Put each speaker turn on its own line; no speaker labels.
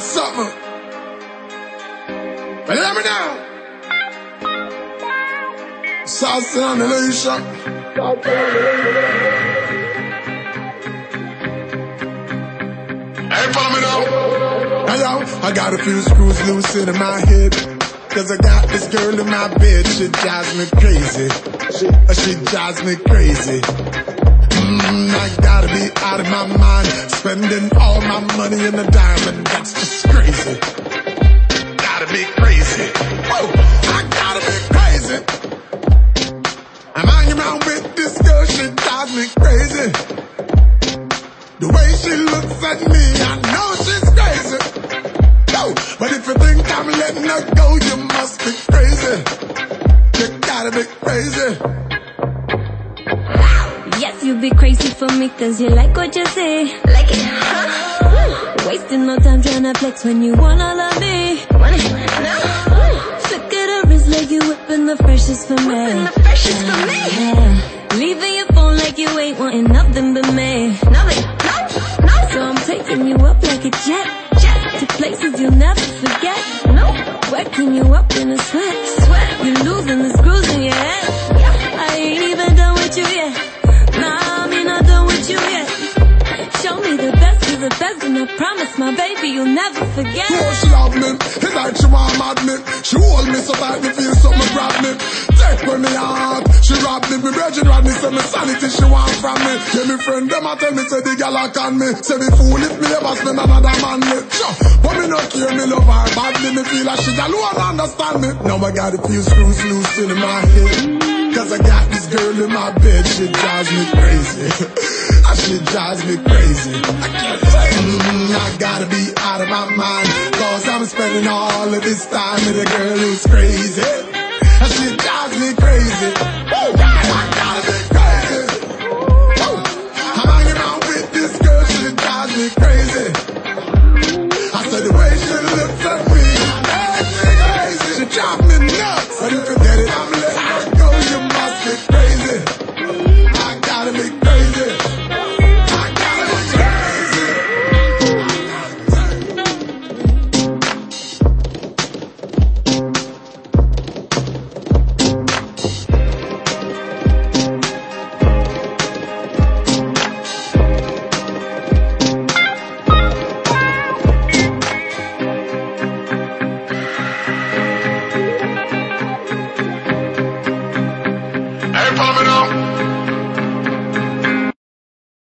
something. But let me know. On the nation. Hey, follow me now. Hey, I got a few screws loose in my head. Cause I got this girl in my bed. She drives me crazy. She, she drives me crazy. Mm, I be out of my mind. Spending all my money in a diamond. That's just crazy. Gotta be crazy. Whoa, I gotta be crazy. I'm hanging around with this girl. She drives me crazy. The way she looks at me, I know she's crazy. No, but if you think I'm letting her go, you must be crazy. You gotta be crazy.
You be crazy for me cause you like what you say.
Like it, huh?
Wasting no time trying to flex when you want all of me.
Wanna no?
Flick at her wrist like you whipping the freshest for me.
Whipping the freshest for me.
Yeah. Leaving your phone like you ain't wanting nothing but me.
Nothing, no, no.
So I'm taking you up like a jet.
Jet.
To places you'll never forget.
No.
Working you up in a sweat.
Sweat.
You're losing the screws in your head. The best and I promise my baby you'll never forget.
Oh, she love me. It's like she want mad me. She hold me so tight me feel something grab me. Take with me heart. She rob me. Me virgin rod me. Say me sanity she want from me. Yeah, me friend them a tell me say the gal a con me. Say me fool if me ever spend another man me. Sure. But me no care. Me love her badly. Me feel like she alone understand me. Now I got a few screws loose in my head. Cause I got this girl in my bed, she drives me crazy. she drives me crazy. I can't say, mm, I gotta be out of my mind. Cause I'm spending all of this time with a girl who's crazy. And She drives me crazy. Ain't popping up.